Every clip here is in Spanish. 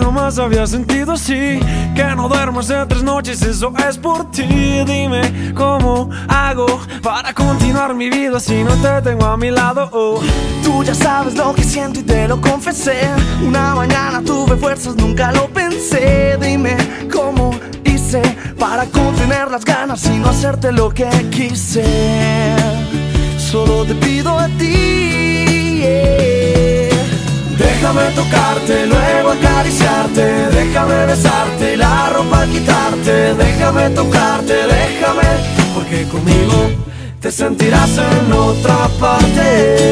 jamás había sentido así. Que no duermo hace tres noches, eso es por ti. Dime cómo hago para continuar mi vida si no te tengo a mi lado oh. Tú ya sabes lo que siento y te lo confesé. Una mañana tuve fuerzas, nunca lo pensé. Dime cómo hice para contener las ganas y no hacerte lo que quise Solo te pido a ti Déjame tocarte, luego acariciarte. Déjame besarte y la ropa quitarte. Déjame tocarte, déjame Porque conmigo te sentirás en otra parte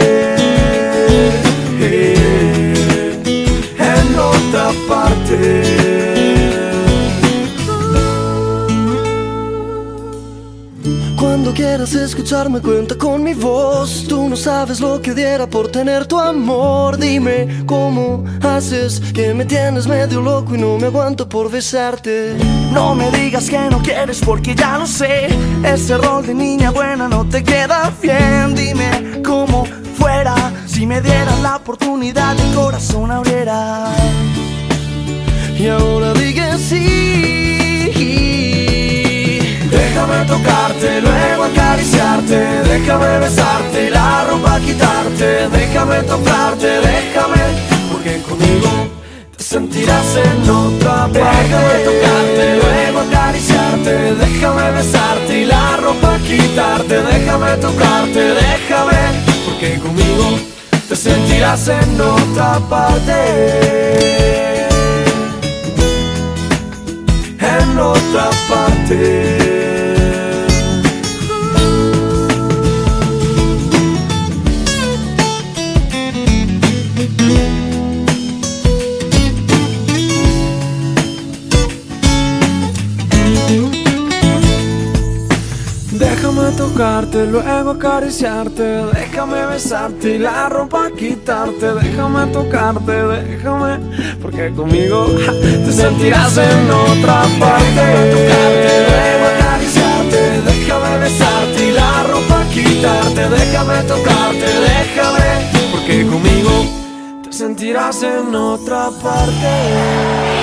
Cuando quieras escucharme cuenta con mi voz. Tú no sabes lo que diera por tener tu amor. Dime cómo haces que me tienes medio loco y no me aguanto por besarte. No me digas que no quieres porque ya lo sé. Ese rol de niña buena no te queda bien. Dime cómo fuera si me dieras la oportunidad el corazón abriera. Y ahora diga tocarte, luego acariciarte Déjame besarte y la ropa quitarte Déjame tocarte, déjame Porque conmigo te sentirás en otra parte. Déjame tocarte, luego acariciarte Déjame besarte y la ropa quitarte Déjame tocarte, déjame Porque conmigo te sentirás en otra parte Déjame tocarte, luego acariciarte Déjame besarte y la ropa quitarte. Déjame tocarte, déjame Porque conmigo te sentirás en otra parte. Déjame tocarte, luego acariciarte Déjame besarte y la ropa quitarte. Déjame tocarte, déjame Porque conmigo te sentirás en otra parte